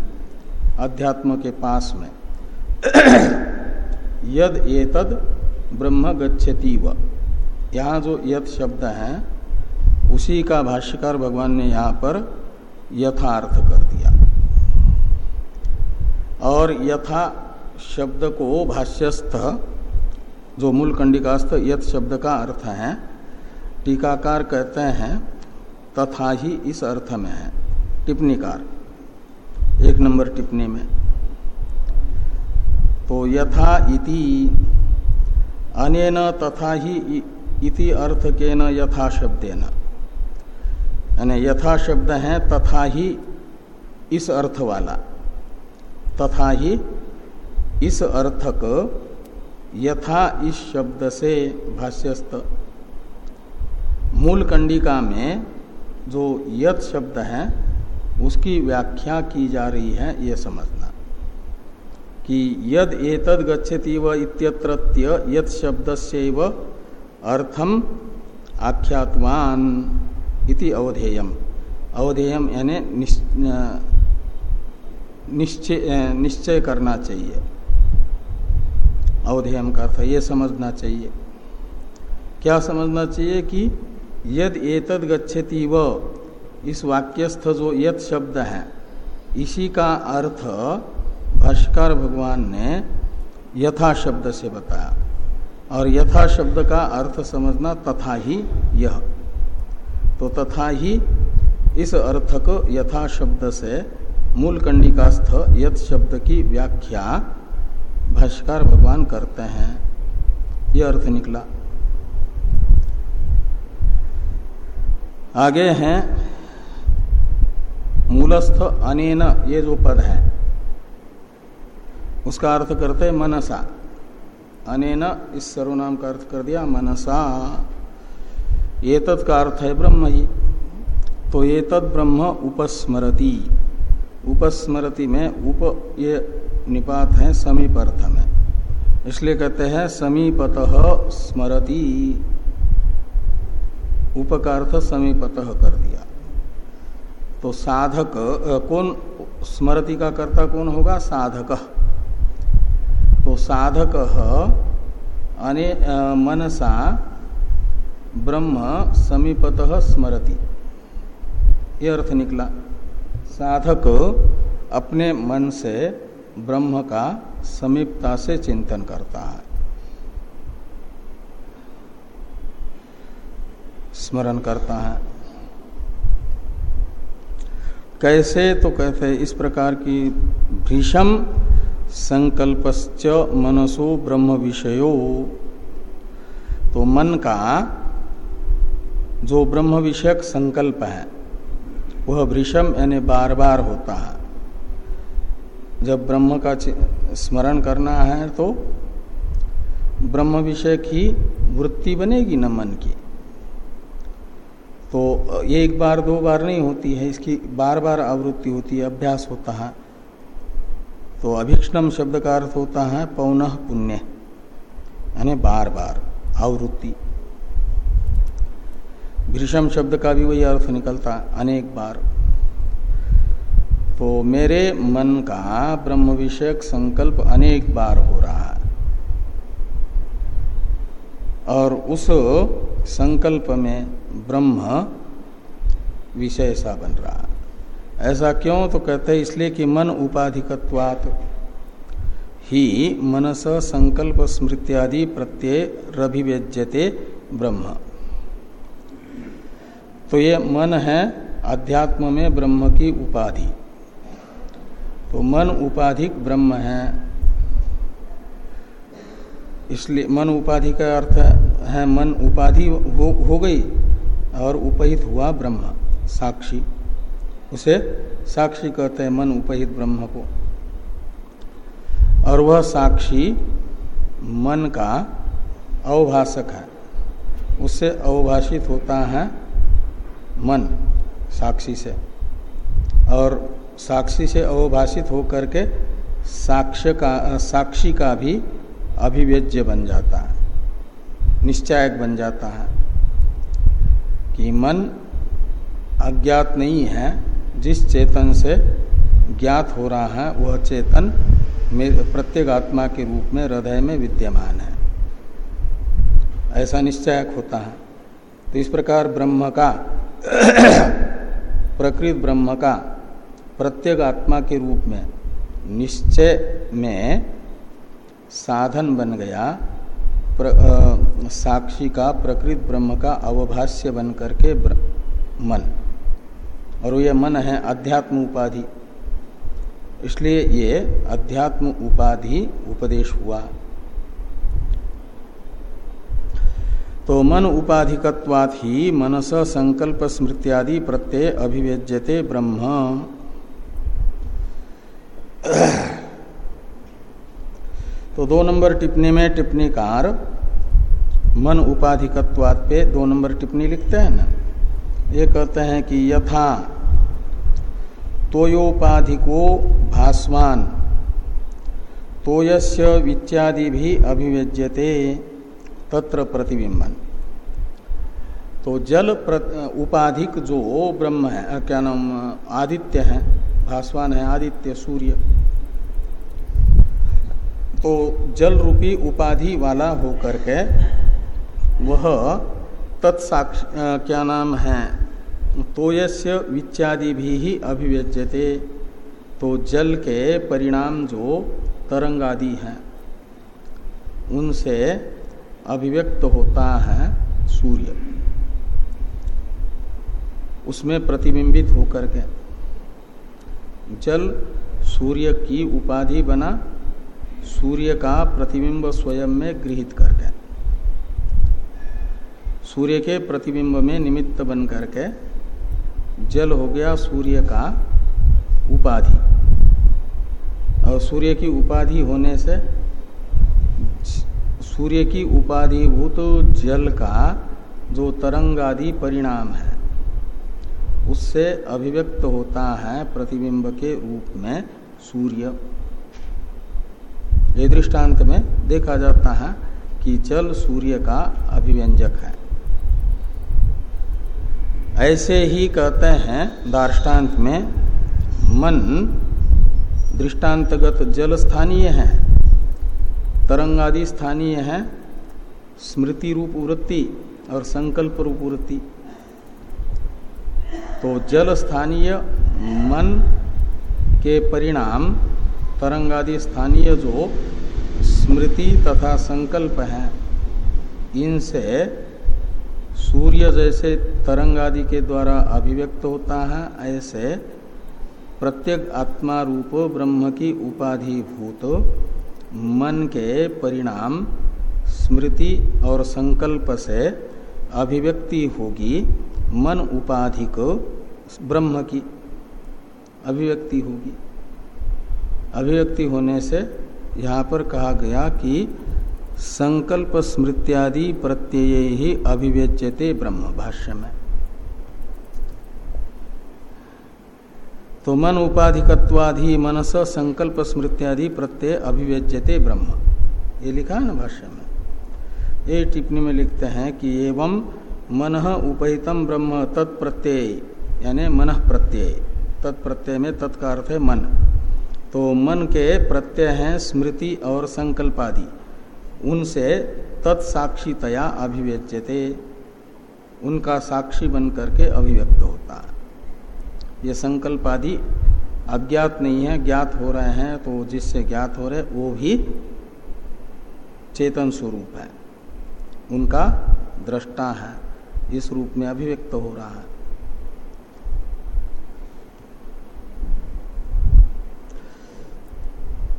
अध्यात्म के पास में। यद एतद ब्रह्म गच्छति व यहाँ जो यथ शब्द है, उसी का भाष्यकार भगवान ने यहाँ पर यथार्थ कर दिया। और यथा शब्द को भाष्यस्थ जो मूल कंडिकास्त यथ शब्द का अर्थ है, टीकाकार कहते हैं, तथा ही इस अर्थ में है। टिप्पणीकार, एक नंबर टिप्पणी में। तो यथा इति, अनेन तथा ही इति अर्थ के न यथा शब्देन। यानी यथा शब्द है, तथा ही इस अर्थ वाला। तथा ही इस अर्थक यथा इस शब्द से भाष्यस्त मूल कंडिका में जो यथ शब्द है, उसकी व्याख्या की जा रही है ये समझना कि यद एतद गच्छति व इत्यत्रत्य यद शब्द से व अर्थम आख्यातवान इति अवधेयम। अवधेयम यानी निश्चय निश्चय करना चाहिए। अवधेयम का अर्थ ये समझना चाहिए। क्या समझना चाहिए कि यद एतद गच्छति व, इस वाक्यस्थ जो यथ शब्द है, इसी का अर्थ भाष्कर भगवान ने यथा शब्द से बताया। और यथा शब्द का अर्थ समझना तथा ही यह। तो तथा ही इस अर्थ को यथा शब्द से मूल कंडिकास्थ यथ शब्द की व्याख्या भाष्कर भगवान करते हैं यह अर्थ निकला। आगे हैं, मूलस्थ अनेन, ये जो पद है, उसका अर्थ करते मनसा। अनेन, इस सर्वनाम का अर्थ कर दिया, मनसा। एतत् का अर्थ है ब्रह्म ही। तो एतत् ब्रह्म उपस्मरति। उपस्मरति में उप, ये निपात है समीप अर्थ में इसलिए कहते हैं, समीपत स्मरति। उपकार्थ समीपत कर दिया। तो साधक कौन स्मृति का कर्ता कौन होगा? साधक। तो साधक, अने मनसा ब्रह्म समीपतः स्मरति। ये अर्थ निकला। साधक अपने मन से ब्रह्म का समीपता से चिंतन करता है। स्मरण करता है। कैसे तो कहते इस प्रकार की भीषम संकल्पश्च मनसो ब्रह्म विषयो। तो मन का जो ब्रह्म विषयक संकल्प है, वह भ्रीषम यानी बार बार होता है। जब ब्रह्म का स्मरण करना है तो ब्रह्म विषय की वृत्ति बनेगी न मन की। तो ये एक बार, दो बार नहीं होती है, इसकी बार बार आवृत्ति होती है, अभ्यास होता है। तो अभिक्षणम शब्द का अर्थ होता है पौन पुण्य, यानी बार बार आवृत्ति। भीषम शब्द का भी वही अर्थ निकलता है, अनेक बार। तो मेरे मन का ब्रह्म विषयक संकल्प अनेक बार हो रहा है। और उस संकल्प में ब्रह्म विषय सा बन रहा है। ऐसा क्यों? तो कहते हैं, इसलिए कि मन उपाधिकत्वात ही मनस संकल्प स्मृत्यादि प्रत्यय रभिव्यज्यते ब्रह्म। तो ये मन है अध्यात्म में ब्रह्म की उपाधि। तो मन उपाधिक ब्रह्म है। इसलिए मन उपाधि का अर्थ है मन उपाधि हो, हो गई और उपहित हुआ ब्रह्म साक्षी। उसे साक्षी कहते हैं मन उपहित ब्रह्म को। और वह साक्षी मन का अवभाषक है। उससे अवभाषित होता है मन साक्षी से। और साक्षी से अवभाषित होकर के साक्ष्य का, साक्षी का भी अभिव्यज्य बन जाता है। निश्चायक बन जाता है कि मन अज्ञात नहीं है। जिस चेतन से ज्ञात हो रहा है, वह चेतन प्रत्येक आत्मा के रूप में हृदय में विद्यमान है। ऐसा निश्चयक होता है। तो इस प्रकार ब्रह्म का, प्रकृत ब्रह्म का प्रत्येक आत्मा के रूप में निश्चय में साधन बन गया प्र, आ, साक्षी का प्रकृत ब्रह्म का अवभाष्य बन करके मन। और ये मन है अध्यात्म उपाधि। इसलिए ये अध्यात्म उपाधि उपदेश हुआ। तो मन उपाधिकवात ही मनस संकल्प स्मृत्यादि प्रत्यय अभिव्यज्यते ब्रह्म। तो दो नंबर टिप्पणी में टिप्पणीकार मन उपाधिकत्वात पे दो नंबर टिप्पणी लिखते हैं ना। ये कहते हैं कि यथा तोयोपाधिको भास्वान, तोयस्य विच्चादि भी अभिव्यज्यते तत्र प्रतिबिंबन। तो जल उपाधिक जो ब्रह्म है क्या नाम, आदित्य है भास्वान है, आदित्य, सूर्य। तो जल रूपी उपाधि वाला होकर के वह तत्साक्ष क्या नाम है, तोयस्य विच्यादि भी ही अभिव्यज्यते। तो जल के परिणाम जो तरंग आदि हैं, उनसे अभिव्यक्त होता है सूर्य। उसमें प्रतिबिंबित होकर के। जल सूर्य की उपाधि बना, सूर्य का प्रतिबिंब स्वयं में गृहित करके, सूर्य के प्रतिबिंब में निमित्त बन करके जल हो गया सूर्य का उपाधि। और सूर्य की उपाधि होने से, सूर्य की उपाधिभूत जल का जो तरंग आदि परिणाम है उससे अभिव्यक्त होता है प्रतिबिंब के रूप में सूर्य। ये दृष्टांत में देखा जाता है कि जल सूर्य का अभिव्यंजक है। ऐसे ही कहते हैं दार्ष्टान्त में, मन दृष्टांतगत जल स्थानीय है, तरंगादि स्थानीय है, स्मृति रूप वृत्ति और संकल्प रूप वृत्ति। तो जल स्थानीय मन के परिणाम तरंगादि स्थानीय जो स्मृति तथा संकल्प है, इनसे सूर्य जैसे तरंग आदि के द्वारा अभिव्यक्त होता है, ऐसे प्रत्येक आत्मा रूप ब्रह्म की उपाधि भूत मन के परिणाम स्मृति और संकल्प से अभिव्यक्ति होगी। मन उपाधिक ब्रह्म की अभिव्यक्ति होगी। अभिव्यक्ति होने से यहाँ पर कहा गया कि संकल्प स्मृत्यादि प्रत्यय ही अभिव्यज्यते ब्रह्म भाष्य में। तो मन उपाधिकत्वाधि मनस संकल्प स्मृत्यादि प्रत्यय अभिव्यज्यते ब्रह्म। ये लिखा है ना भाष्य में? ये टिप्पणी में लिखते हैं कि एवं मन उपहितम ब्रह्म तत्प्रत्यय, यानी मन प्रत्यय। तत्प्रत्यय में तत्का अर्थ है मन। तो मन के प्रत्यय हैं स्मृति और संकल्प आदि उनसे तत्साक्षीतया अभिव्यज्यते। उनका साक्षी बन करके अभिव्यक्त होता। है ये संकल्प आदि अज्ञात नहीं है, ज्ञात हो रहे हैं तो जिससे ज्ञात हो रहे, वो भी चेतन स्वरूप है। उनका दृष्टा है। इस रूप में अभिव्यक्त हो रहा है।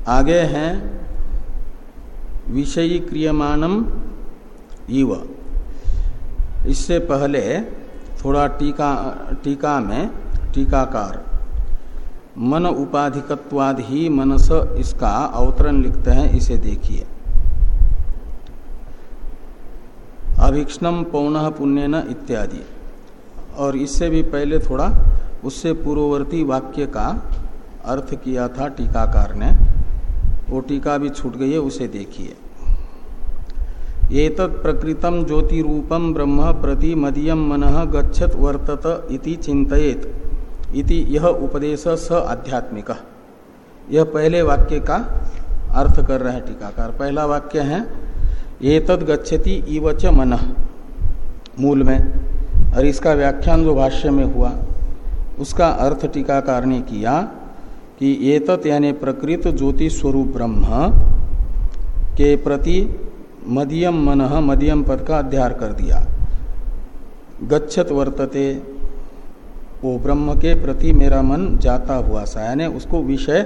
आगे हैं विषयी क्रियमाणम इव। इससे पहले थोड़ा टीका टीका में, टीकाकार, मन उपाधिकत्वाद ही मनस इसका अवतरण लिखते हैं, इसे देखिए। अभिक्षणम पौन पुण्य न इत्यादि। और इससे भी पहले थोड़ा उससे पूर्ववर्ती वाक्य का अर्थ किया था टीकाकार ने। वो टीका भी छूट गई है, उसे देखिए। एतत् प्रकृतम ज्योति रूपम ब्रह्म प्रति मदीयम मन गच्छत वर्तत इति चिंतित इति यह उपदेश स आध्यात्मिक। यह पहले वाक्य का अर्थ कर रहे हैं टीकाकार। पहला वाक्य है एतद गच्छति इवच मन। मूल में, और इसका व्याख्यान जो भाष्य में हुआ, उसका अर्थ टीकाकार ने किया कि एतत यानी प्रकृत ज्योति स्वरूप ब्रह्म के प्रति मदियम मन, मदियम पद का अध्यार कर दिया। गच्छत वर्तते, वो ब्रह्म के प्रति मेरा मन जाता हुआ सा, यानी उसको विषय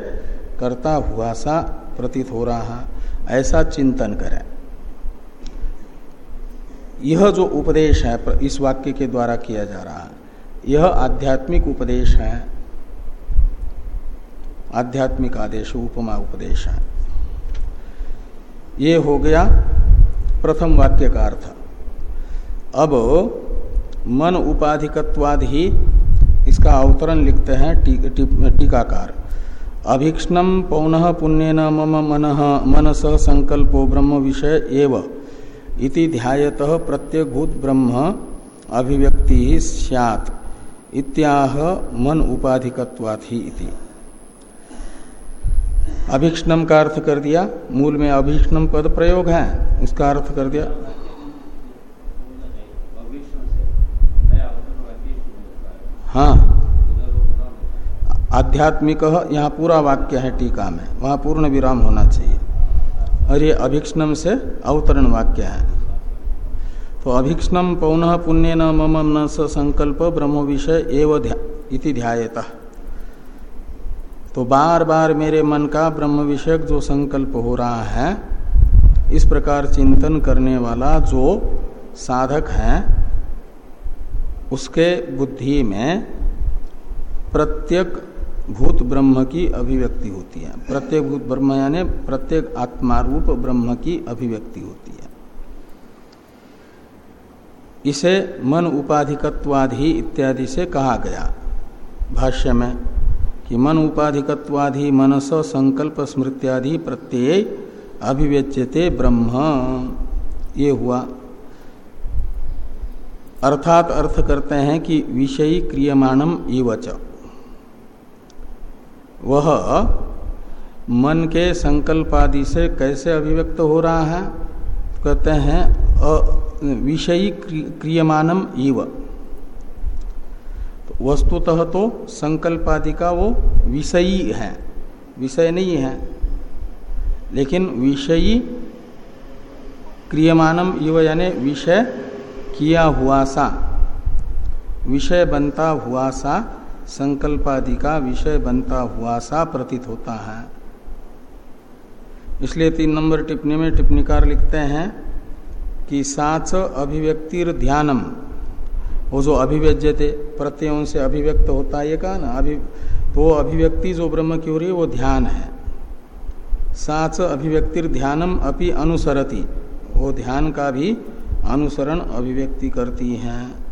करता हुआ सा प्रतीत हो रहा। ऐसा चिंतन करें। यह जो उपदेश है इस वाक्य के द्वारा किया जा रहा है, यह आध्यात्मिक उपदेश है। आध्यात्मिक आदेश, उपमा उपदेश है। ये हो गया प्रथम वाक्य का अर्थ। अब मन उपाधिकत्वाद ही इसका अवतरण लिखते हैं टीकाकार। अभीक्षण पौन पुण्य मम मन मनस संकल्पो ब्रह्म विषय एवं। इति ध्यात प्रत्यभूत ब्रह्म अभिव्यक्ति सैत इत्याह मन उपाधिकत्वात इति। अभीक्षणम का अर्थ कर दिया? मूल में अभीक्षणम पद प्रयोग है। उसका अर्थ कर दिया? हाँ। आध्यात्मिक यहाँ पूरा वाक्य है टीका में। वहाँ पूर्ण विराम होना चाहिए। और ये अभिक्षणम से अवतरण वाक्य है। तो अभिक्षणम पौन पुण्य न मम न स संकल्प ब्रह्म विषय एव इति ध्यायता। तो बार बार मेरे मन का ब्रह्म विषयक जो संकल्प हो रहा है, इस प्रकार चिंतन करने वाला जो साधक है, उसके बुद्धि में प्रत्येक भूत ब्रह्म की अभिव्यक्ति होती है। प्रत्येक भूत ब्रह्म यानी प्रत्येक आत्मा रूप ब्रह्म की अभिव्यक्ति होती है। इसे मन उपाधिकत्वाधि इत्यादि से कहा गया। भाष्य में कि मन उपाधिकत्वाधि मनस, संकल्प, स्मृत्यादि प्रत्यय अभिव्यच्यते ब्रह्म। ये हुआ। अर्थात अर्थ करते हैं कि विषयी क्रियमाणम इवच वह मन के संकल्प आदि से कैसे अभिव्यक्त हो रहा है? कहते हैं विषयी क्रियमानम इव। तो वस्तुतः तो संकल्प आदि का वो विषयी है। विषय नहीं है। लेकिन विषयी क्रियमानम इव यानी विषय किया हुआ सा। विषय बनता हुआ सा संकल्पादि का विषय बनता हुआ सा प्रतीत होता है। इसलिए तीन नंबर टिप्पणी में टिप्पणीकार लिखते हैं कि साच अभिव्यक्तिर ध्यानम। वो जो अभिव्यज्यते प्रत्ययों से अभिव्यक्त होता है, ये कहा ना, अभि तो अभिव्यक्ति जो ब्रह्म की हो रही है, वो ध्यान है। साच अभिव्यक्तिर ध्यानम अपि अनुसरती। वो ध्यान का भी अनुसरण अभिव्यक्ति करती हैं।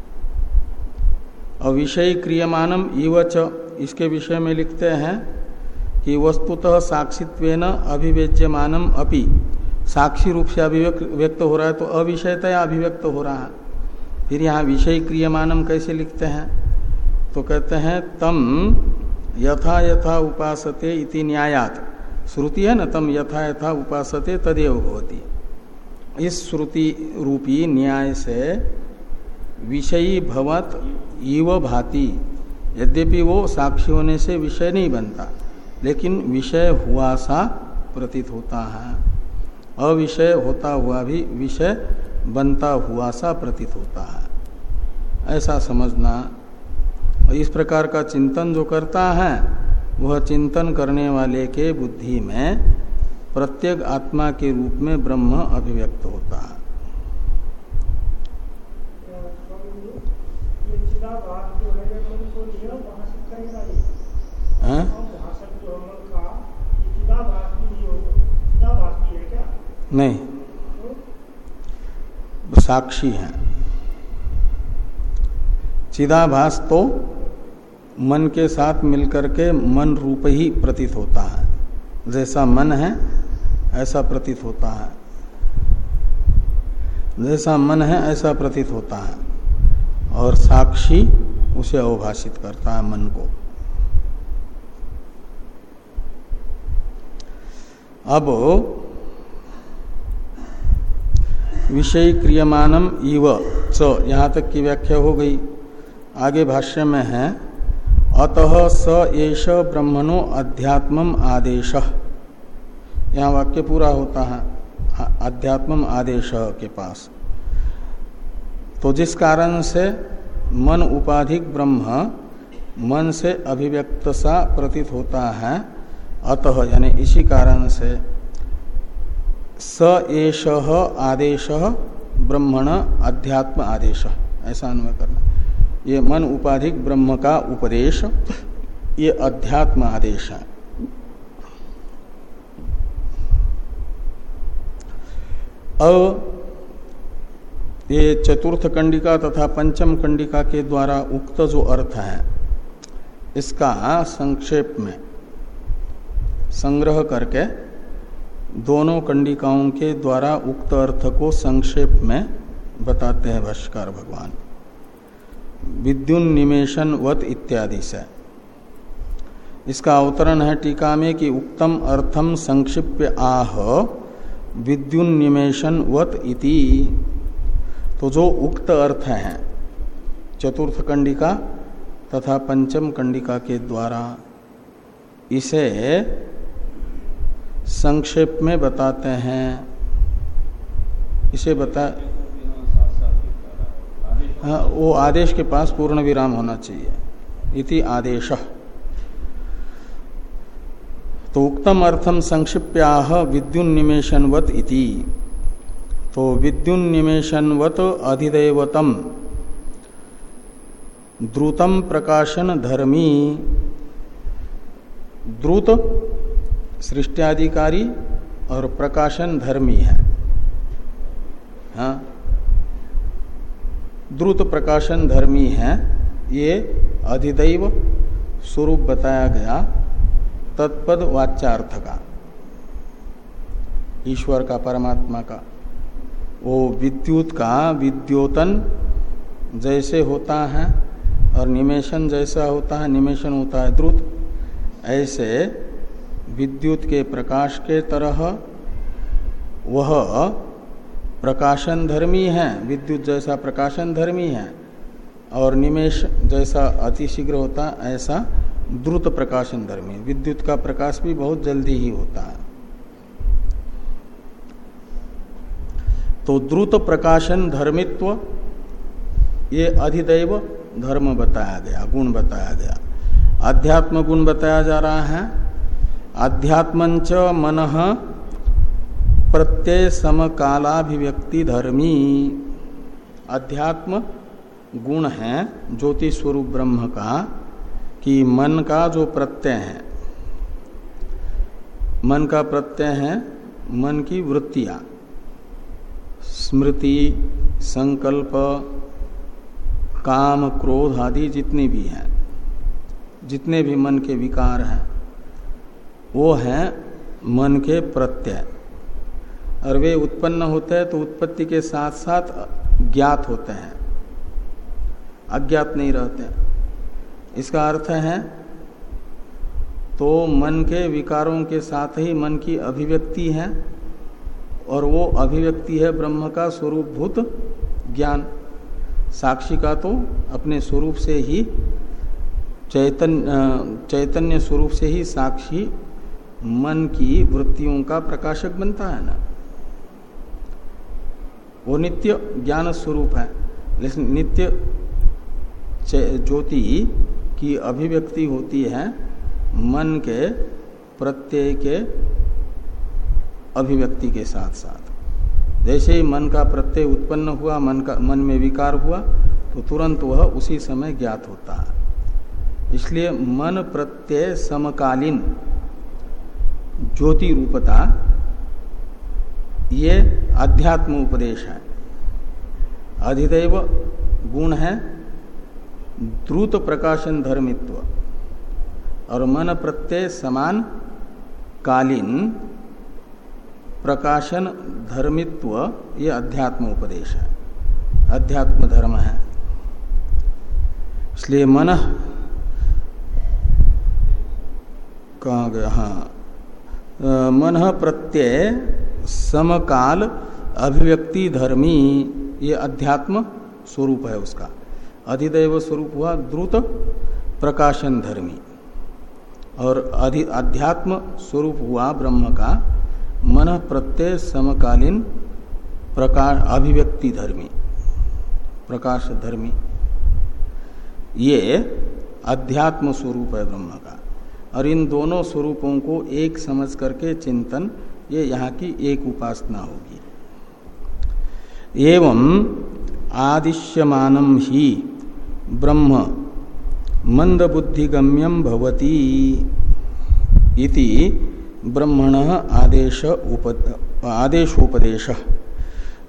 अविषय क्रियमानम इवच इसके विषय में लिखते हैं कि वस्तुतः साक्षित्व अभिव्यज्यमानम अपि। साक्षी रूप से अभिव्यक्त हो रहा है तो अविषयतया अभिव्यक्त हो रहा है। फिर यहाँ विषय क्रियमानम कैसे लिखते हैं? तो कहते हैं, तम यथा यथा उपासते इति न्यायात। श्रुति है न, तम यथा यथा उपासते तदेव भवती। इस श्रुति रूपी न्याय से विषयी भवत इव भाति। यद्यपि वो साक्षी होने से विषय नहीं बनता, लेकिन विषय हुआ सा प्रतीत होता है। अविषय होता हुआ भी विषय बनता हुआ सा प्रतीत होता है। ऐसा समझना। इस प्रकार का चिंतन जो करता है, वह चिंतन करने वाले के बुद्धि में प्रत्येक आत्मा के रूप में ब्रह्म अभिव्यक्त होता है। नहीं। साक्षी है। चिदाभास तो मन के साथ मिलकर के मन रूप ही प्रतीत होता है। जैसा मन है, ऐसा प्रतीत होता है। जैसा मन है, ऐसा प्रतीत होता है। और साक्षी उसे अवभाषित करता है मन को। अब विषय क्रियमानम इव। च, यहाँ तक की व्याख्या हो गई। आगे भाष्य में है, अतः स एष ब्रह्मणो अध्यात्म आदेश। यहाँ वाक्य पूरा होता है अध्यात्म आदेश के पास। तो जिस कारण से मन उपाधिक ब्रह्म, मन से अभिव्यक्त सा प्रतीत होता है अतः यानी इसी कारण से स एष आदेश ब्रह्मण अध्यात्म आदेश ऐसा अनुय करना। ये मन उपाधिक ब्रह्म का उपदेश, ये अध्यात्म आदेश है। अब ये चतुर्थ कंडिका तथा पंचम कंडिका के द्वारा उक्त जो अर्थ है, इसका संक्षेप में संग्रह करके दोनों कंडिकाओं के द्वारा उक्त अर्थ को संक्षेप में बताते हैं भाष्कर भगवान। विद्युन निमेशन वत इत्यादि से। इसका अवतरण है टीका में कि उक्तम अर्थम संक्षिप्य आह विद्युन निमेशन वत इति। तो जो उक्त अर्थ है, चतुर्थ कंडिका तथा पंचम कंडिका के द्वारा इसे संक्षेप में बताते हैं। इसे बता हाँ वो आदेश के पास पूर्ण विराम होना चाहिए। इति आदेश। तो उक्तम अर्थम संक्षिप्याह विद्युन निमेशनवत इति। तो विद्युन निमेशनवत अधिदेवतम। द्रुतम प्रकाशन धर्मी। द्रुत सृष्टियाधिकारी और प्रकाशन धर्मी है। हाँ? द्रुत प्रकाशन धर्मी है, ये अधिदैव स्वरूप बताया गया तत्पद वाच्यार्थ का ईश्वर का, परमात्मा का। वो विद्युत का विद्योतन जैसे होता है और निमेशन जैसा होता है, निमेशन होता है द्रुत, ऐसे विद्युत के प्रकाश के तरह, वह प्रकाशन धर्मी है, विद्युत जैसा प्रकाशन धर्मी है, और निमेश जैसा अतिशीघ्र होता ऐसा द्रुत प्रकाशन धर्मी विद्युत का प्रकाश भी बहुत जल्दी ही होता है। तो द्रुत प्रकाशन धर्मित्व ये अधिदैव धर्म बताया गया, गुण बताया गया। अध्यात्म गुण बताया जा रहा है अध्यात्मच मन प्रत्यय समकालाभिव्यक्ति धर्मी। अध्यात्म गुण है, ज्योति स्वरूप ब्रह्म का, कि मन का जो प्रत्यय है। मन का प्रत्यय है मन की वृत्तियाँ। स्मृति, संकल्प, काम, क्रोध आदि जितने भी हैं, जितने भी मन के विकार हैं वो हैं मन के प्रत्यय। और वे उत्पन्न होते हैं तो उत्पत्ति के साथ साथ ज्ञात होते हैं। अज्ञात नहीं रहते। इसका अर्थ है तो मन के विकारों के साथ ही मन की अभिव्यक्ति है, और वो अभिव्यक्ति है ब्रह्म का स्वरूपभूत ज्ञान। साक्षी का तो अपने स्वरूप से ही चैतन्य चैतन्य स्वरूप से ही साक्षी मन की वृत्तियों का प्रकाशक बनता है ना। वो नित्य ज्ञान स्वरूप है। लेकिन नित्य ज्योति की अभिव्यक्ति होती है मन के प्रत्यय के अभिव्यक्ति के साथ साथ जैसे ही मन का प्रत्यय उत्पन्न हुआ, मन का, मन में विकार हुआ तो तुरंत वह उसी समय ज्ञात होता है। इसलिए मन प्रत्यय समकालीन ज्योति रूपता, ये अध्यात्म उपदेश है। अधिदेव गुण है, द्रुत प्रकाशन धर्मित्व, और मन प्रत्यय समान, कालीन, प्रकाशन धर्मित्व, ये अध्यात्म उपदेश है। अध्यात्म धर्म है। इसलिए मन, कहा गया? हाँ। मन प्रत्यय समकाल अभिव्यक्ति धर्मी, ये अध्यात्म स्वरूप है उसका। अधिदैव स्वरूप हुआ द्रुत प्रकाशन धर्मी। और अधि, अध्यात्म स्वरूप हुआ ब्रह्म का मन प्रत्यय समकालीन प्रकाश अभिव्यक्ति धर्मी। प्रकाश धर्मी। ये अध्यात्म स्वरूप है ब्रह्म का। और इन दोनों स्वरूपों को एक समझ करके चिंतन, ये यहाँ की एक उपासना होगी। एवं आदिश्यमानम ही ब्रह्म मंद बुद्धिगम्यम भवती इति ब्रह्मण आदेश उप आदेशोपदेश।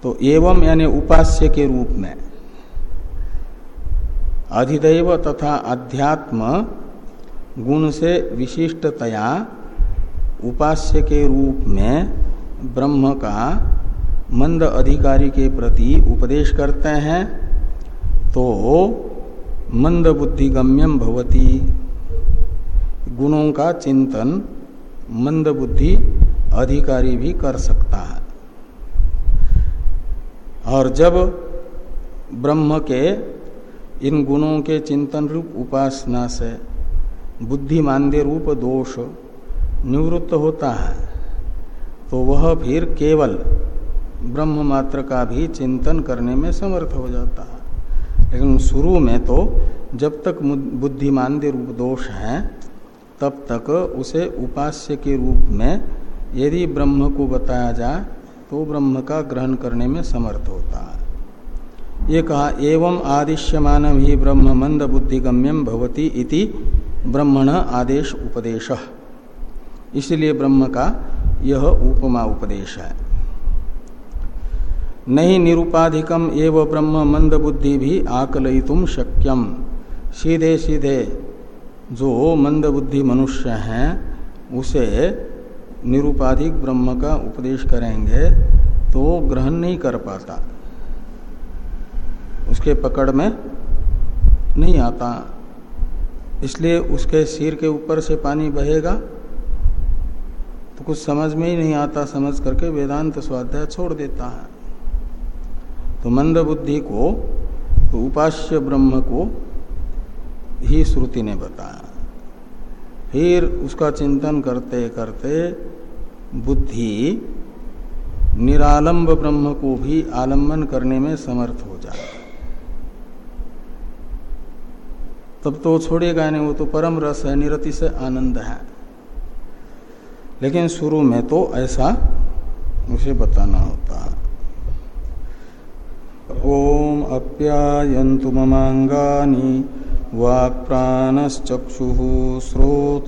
तो एवं यानी उपास्य के रूप में अधिदैव तथा अध्यात्म गुण से विशिष्टतया उपास्य के रूप में ब्रह्म का मंद अधिकारी के प्रति उपदेश करते हैं तो मंद बुद्धिगम्यम भवती। गुणों का चिंतन मंद बुद्धि अधिकारी भी कर सकता है। और जब ब्रह्म के इन गुणों के चिंतन रूप उपासना से बुद्धिमान्य रूप दोष निवृत्त होता है तो वह फिर केवल ब्रह्म मात्र का भी चिंतन करने में समर्थ हो जाता है। लेकिन शुरू में तो जब तक बुद्धिमान्य रूप दोष है, तब तक उसे उपास्य के रूप में यदि ब्रह्म को बताया जाए तो ब्रह्म का ग्रहण करने में समर्थ होता है। ये कहा, एवं आदिश्यमान ही ब्रह्म मंद बुद्धिगम्यम भवती इति ब्रह्मण आदेश उपदेश। इसलिए ब्रह्म का यह उपमा उपदेश है। नहीं निरुपाधिकम एवं ब्रह्म मंद बुद्धि भी आकलयितुम शक्यम। सीधे सीधे जो मंद बुद्धि मनुष्य हैं, उसे निरुपाधिक ब्रह्म का उपदेश करेंगे तो ग्रहण नहीं कर पाता। उसके पकड़ में नहीं आता। इसलिए उसके सिर के ऊपर से पानी बहेगा। तो कुछ समझ में ही नहीं आता, समझ करके वेदांत स्वाध्याय छोड़ देता है। तो मंद बुद्धि को तो उपास्य ब्रह्म को ही श्रुति ने बताया। फिर उसका चिंतन करते करते बुद्धि निरालंब ब्रह्म को भी आलंबन करने में समर्थ हो जाए तब तो छोड़ेगा नहीं, वो तो परम रस है, निरति से आनंद है। लेकिन शुरू में तो ऐसा उसे बताना होता। है ओम अप्यायंतु ममांगानी वाक् प्राणश्चक्षु श्रोत